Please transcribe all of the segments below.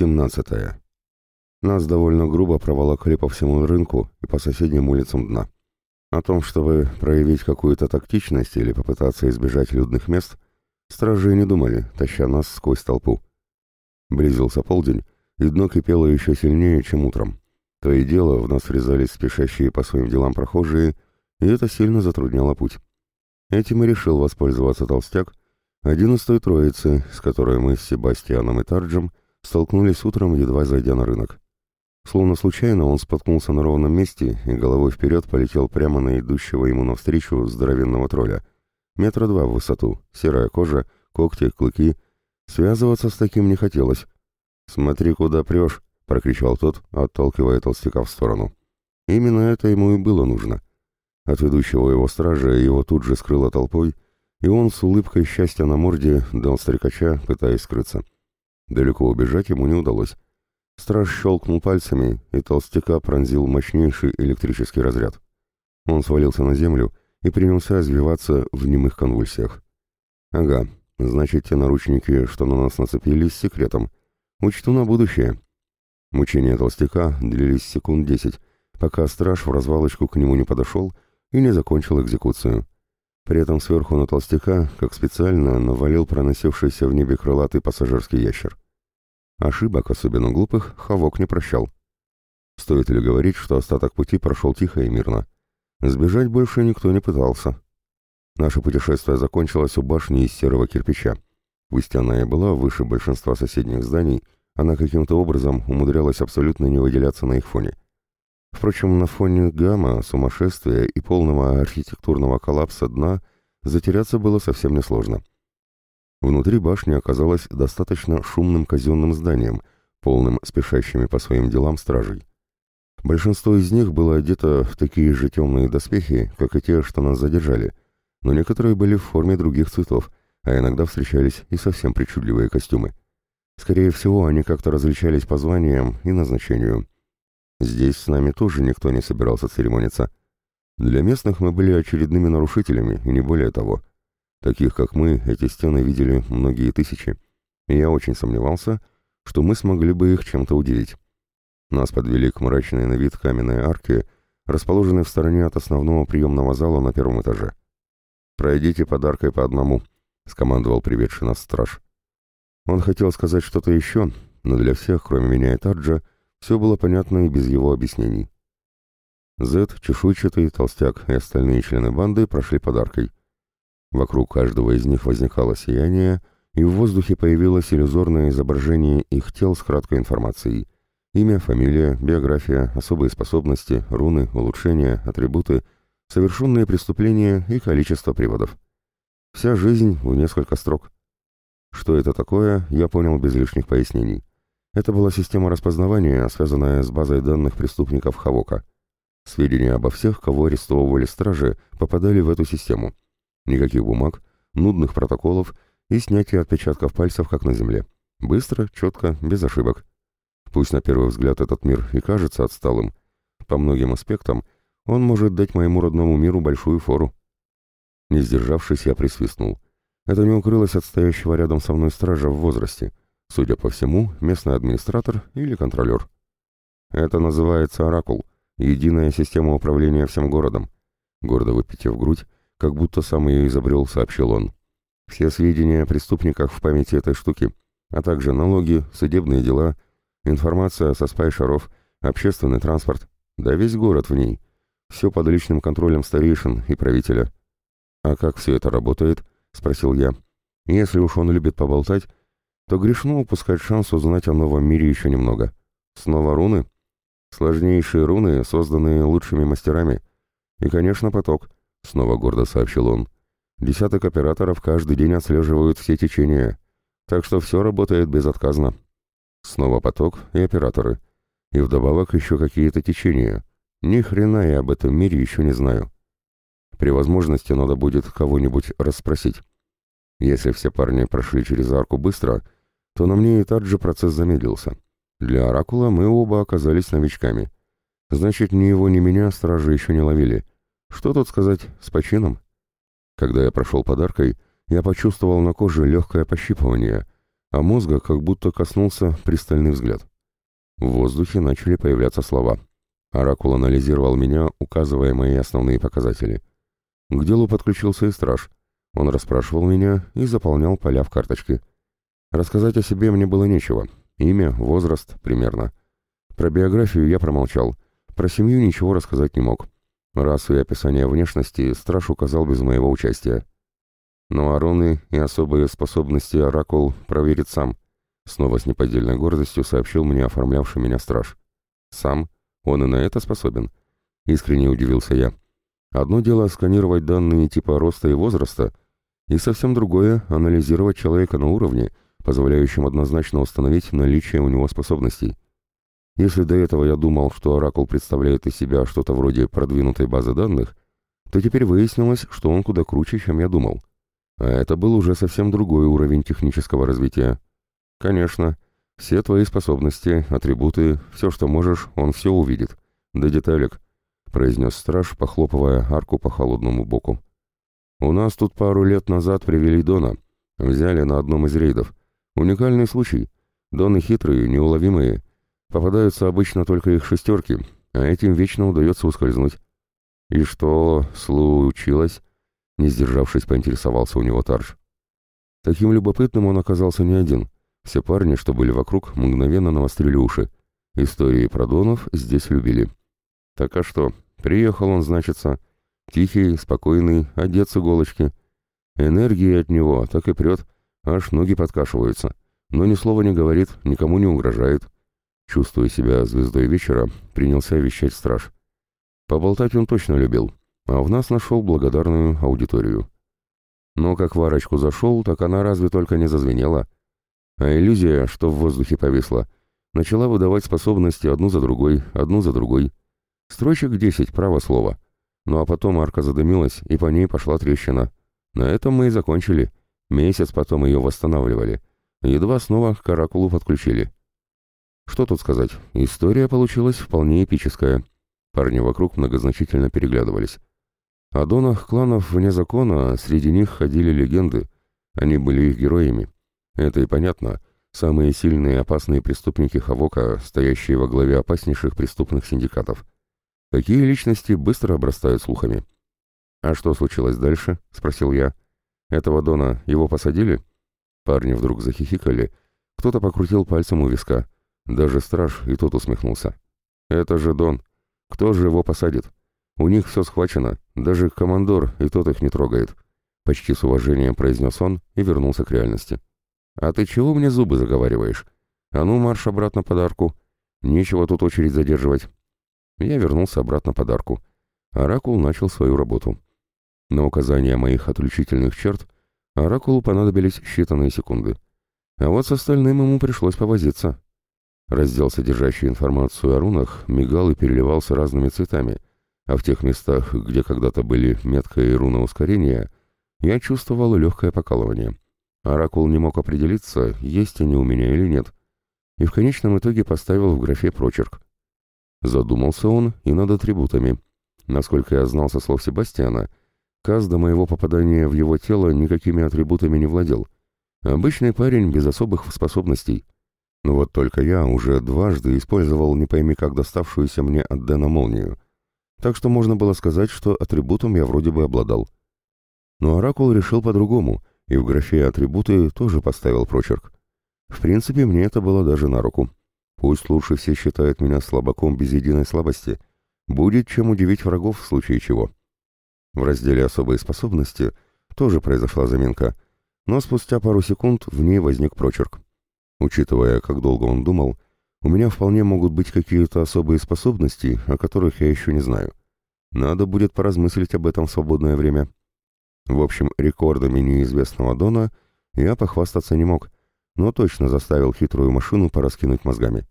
17. Нас довольно грубо проволокли по всему рынку и по соседним улицам дна. О том, чтобы проявить какую-то тактичность или попытаться избежать людных мест, стражи не думали, таща нас сквозь толпу. Близился полдень, и дно кипело еще сильнее, чем утром. То и дело в нас врезались спешащие по своим делам прохожие, и это сильно затрудняло путь. Этим и решил воспользоваться толстяк, один из той троицы, с которой мы с Себастьяном и Тарджем столкнулись утром, едва зайдя на рынок. Словно случайно он споткнулся на ровном месте и головой вперед полетел прямо на идущего ему навстречу здоровенного тролля. Метра два в высоту, серая кожа, когти, клыки. Связываться с таким не хотелось. «Смотри, куда прешь!» — прокричал тот, отталкивая толстяка в сторону. Именно это ему и было нужно. От ведущего его стража его тут же скрыло толпой, и он с улыбкой счастья на морде дал стрекача, пытаясь скрыться. Далеко убежать ему не удалось. Страж щелкнул пальцами, и толстяка пронзил мощнейший электрический разряд. Он свалился на землю и принялся извиваться в немых конвульсиях. «Ага, значит, те наручники, что на нас нацепились, с секретом. Учту на будущее». Мучения толстяка длились секунд десять, пока страж в развалочку к нему не подошел и не закончил экзекуцию. При этом сверху на толстяка, как специально, навалил проносившийся в небе крылатый пассажирский ящер. Ошибок, особенно глупых, Хавок не прощал. Стоит ли говорить, что остаток пути прошел тихо и мирно? Сбежать больше никто не пытался. Наше путешествие закончилось у башни из серого кирпича. Пусть она и была выше большинства соседних зданий, она каким-то образом умудрялась абсолютно не выделяться на их фоне. Впрочем, на фоне гамма, сумасшествия и полного архитектурного коллапса дна затеряться было совсем несложно. Внутри башни оказалось достаточно шумным казенным зданием, полным спешащими по своим делам стражей. Большинство из них было одето в такие же темные доспехи, как и те, что нас задержали, но некоторые были в форме других цветов, а иногда встречались и совсем причудливые костюмы. Скорее всего, они как-то различались по званиям и назначению. Здесь с нами тоже никто не собирался церемониться. Для местных мы были очередными нарушителями, и не более того. Таких, как мы, эти стены видели многие тысячи, и я очень сомневался, что мы смогли бы их чем-то удивить. Нас подвели к мрачной на вид каменной арке, расположенной в стороне от основного приемного зала на первом этаже. «Пройдите подаркой по одному», — скомандовал приведший нас страж. Он хотел сказать что-то еще, но для всех, кроме меня и Таджа, все было понятно и без его объяснений. Зет, чешуйчатый, толстяк и остальные члены банды прошли подаркой. Вокруг каждого из них возникало сияние, и в воздухе появилось иллюзорное изображение их тел с краткой информацией. Имя, фамилия, биография, особые способности, руны, улучшения, атрибуты, совершенные преступления и количество приводов. Вся жизнь в несколько строк. Что это такое, я понял без лишних пояснений. Это была система распознавания, связанная с базой данных преступников Хавока. Сведения обо всех, кого арестовывали стражи, попадали в эту систему. Никаких бумаг, нудных протоколов и снятие отпечатков пальцев, как на земле. Быстро, четко, без ошибок. Пусть на первый взгляд этот мир и кажется отсталым, по многим аспектам он может дать моему родному миру большую фору. Не сдержавшись, я присвистнул. Это не укрылось от стоящего рядом со мной стража в возрасте. Судя по всему, местный администратор или контролер. Это называется «Оракул», единая система управления всем городом. Гордо выпитив грудь, как будто сам ее изобрел, сообщил он. Все сведения о преступниках в памяти этой штуки, а также налоги, судебные дела, информация со спай-шаров, общественный транспорт, да весь город в ней. Все под личным контролем старейшин и правителя. «А как все это работает?» — спросил я. «Если уж он любит поболтать, то грешно упускать шанс узнать о новом мире еще немного. Снова руны? Сложнейшие руны, созданные лучшими мастерами. И, конечно, поток, — снова гордо сообщил он. Десяток операторов каждый день отслеживают все течения, так что все работает безотказно. Снова поток и операторы. И вдобавок еще какие-то течения. Ни хрена я об этом мире еще не знаю. При возможности надо будет кого-нибудь расспросить. Если все парни прошли через арку быстро — то на мне и так же процесс замедлился. Для Оракула мы оба оказались новичками. Значит, ни его, ни меня стражи еще не ловили. Что тут сказать с почином? Когда я прошел подаркой, я почувствовал на коже легкое пощипывание, а мозга как будто коснулся пристальный взгляд. В воздухе начали появляться слова. Оракул анализировал меня, указывая мои основные показатели. К делу подключился и страж. Он расспрашивал меня и заполнял поля в карточке. Рассказать о себе мне было нечего. Имя, возраст, примерно. Про биографию я промолчал. Про семью ничего рассказать не мог. Расу и описание внешности страж указал без моего участия. Но Ароны и особые способности Оракул проверит сам. Снова с неподдельной гордостью сообщил мне оформлявший меня страж. Сам? Он и на это способен? Искренне удивился я. Одно дело сканировать данные типа роста и возраста, и совсем другое — анализировать человека на уровне, позволяющем однозначно установить наличие у него способностей. Если до этого я думал, что Оракул представляет из себя что-то вроде продвинутой базы данных, то теперь выяснилось, что он куда круче, чем я думал. А это был уже совсем другой уровень технического развития. Конечно, все твои способности, атрибуты, все, что можешь, он все увидит. До деталек, — произнес страж, похлопывая арку по холодному боку. У нас тут пару лет назад привели Дона. Взяли на одном из рейдов. Уникальный случай. Доны хитрые, неуловимые, Попадаются обычно только их шестерки, а этим вечно удается ускользнуть. «И что случилось?» — не сдержавшись, поинтересовался у него Тарж. Таким любопытным он оказался не один. Все парни, что были вокруг, мгновенно навострили уши. Истории про Донов здесь любили. Так а что, приехал он, значится, тихий, спокойный, одет с иголочки. Энергии от него так и прет, аж ноги подкашиваются. Но ни слова не говорит, никому не угрожает. Чувствуя себя звездой вечера, принялся вещать страж. Поболтать он точно любил, а в нас нашел благодарную аудиторию. Но как в арочку зашел, так она разве только не зазвенела. А иллюзия, что в воздухе повисла, начала выдавать способности одну за другой, одну за другой. Строчек десять, право слово. Ну а потом арка задымилась, и по ней пошла трещина. На этом мы и закончили. Месяц потом ее восстанавливали. Едва снова к каракулу подключили. Что тут сказать, история получилась вполне эпическая. Парни вокруг многозначительно переглядывались. О донах кланов вне закона среди них ходили легенды. Они были их героями. Это и понятно. Самые сильные и опасные преступники Хавока, стоящие во главе опаснейших преступных синдикатов. Такие личности быстро обрастают слухами. «А что случилось дальше?» — спросил я. «Этого Дона его посадили?» Парни вдруг захихикали. Кто-то покрутил пальцем у виска. Даже страж и тот усмехнулся. «Это же Дон. Кто же его посадит? У них все схвачено, даже командор и тот их не трогает». Почти с уважением произнес он и вернулся к реальности. «А ты чего мне зубы заговариваешь? А ну, марш обратно подарку. Нечего тут очередь задерживать». Я вернулся обратно подарку. Оракул начал свою работу. На указание моих отличительных черт Оракулу понадобились считанные секунды. А вот с остальным ему пришлось повозиться. Раздел, содержащий информацию о рунах, мигал и переливался разными цветами, а в тех местах, где когда-то были метка и руна ускорения, я чувствовал легкое покалывание. Оракул не мог определиться, есть они у меня или нет, и в конечном итоге поставил в графе прочерк. Задумался он и над атрибутами. Насколько я знал со слов Себастьяна, Каз до моего попадания в его тело никакими атрибутами не владел. Обычный парень без особых способностей — но вот только я уже дважды использовал не пойми как доставшуюся мне от Дэна молнию. Так что можно было сказать, что атрибутом я вроде бы обладал. Но Оракул решил по-другому, и в графе «атрибуты» тоже поставил прочерк. В принципе, мне это было даже на руку. Пусть лучше все считают меня слабаком без единой слабости. Будет чем удивить врагов в случае чего. В разделе «Особые способности» тоже произошла заминка, но спустя пару секунд в ней возник прочерк. Учитывая, как долго он думал, у меня вполне могут быть какие-то особые способности, о которых я еще не знаю. Надо будет поразмыслить об этом в свободное время. В общем, рекордами неизвестного Дона я похвастаться не мог, но точно заставил хитрую машину пораскинуть мозгами.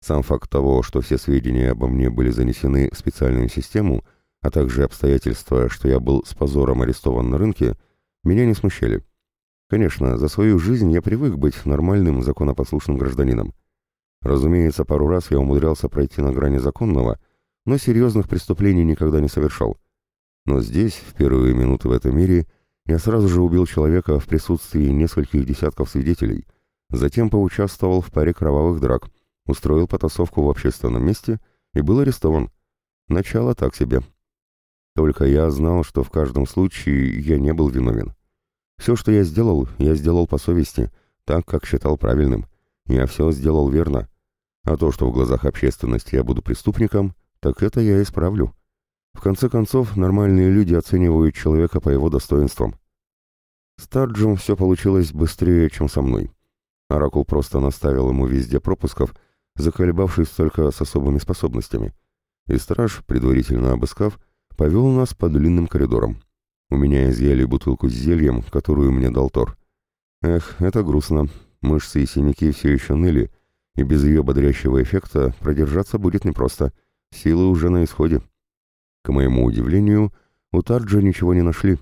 Сам факт того, что все сведения обо мне были занесены в специальную систему, а также обстоятельства, что я был с позором арестован на рынке, меня не смущали. Конечно, за свою жизнь я привык быть нормальным, законопослушным гражданином. Разумеется, пару раз я умудрялся пройти на грани законного, но серьезных преступлений никогда не совершал. Но здесь, в первые минуты в этом мире, я сразу же убил человека в присутствии нескольких десятков свидетелей, Затем поучаствовал в паре кровавых драк, устроил потасовку в общественном месте и был арестован. Начало так себе. Только я знал, что в каждом случае я не был виновен. Все, что я сделал, я сделал по совести, так, как считал правильным. Я все сделал верно. А то, что в глазах общественности я буду преступником, так это я исправлю. В конце концов, нормальные люди оценивают человека по его достоинствам. С Тарджем все получилось быстрее, чем со мной. Оракул просто наставил ему везде пропусков, заколебавшись только с особыми способностями. И страж, предварительно обыскав, повел нас по длинным коридорам. У меня изъяли бутылку с зельем, которую мне дал Тор. Эх, это грустно. Мышцы и синяки все еще ныли, и без ее бодрящего эффекта продержаться будет непросто. Силы уже на исходе. К моему удивлению, у Тарджа ничего не нашли.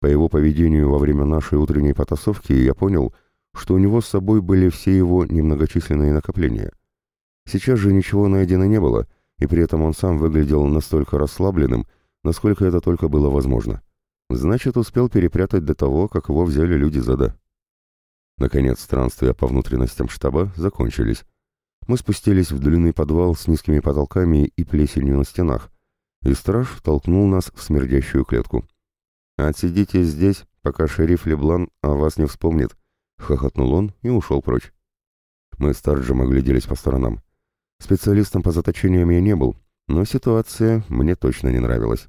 По его поведению во время нашей утренней потасовки я понял, что у него с собой были все его немногочисленные накопления. Сейчас же ничего найдено не было, и при этом он сам выглядел настолько расслабленным, насколько это только было возможно. Значит, успел перепрятать до того, как его взяли люди зада. Наконец, странствия по внутренностям штаба закончились. Мы спустились в длинный подвал с низкими потолками и плесенью на стенах, и страж толкнул нас в смердящую клетку. «Отсидите здесь, пока шериф Леблан о вас не вспомнит», — хохотнул он и ушел прочь. Мы с Тарджем огляделись по сторонам. Специалистом по заточениям я не был, но ситуация мне точно не нравилась.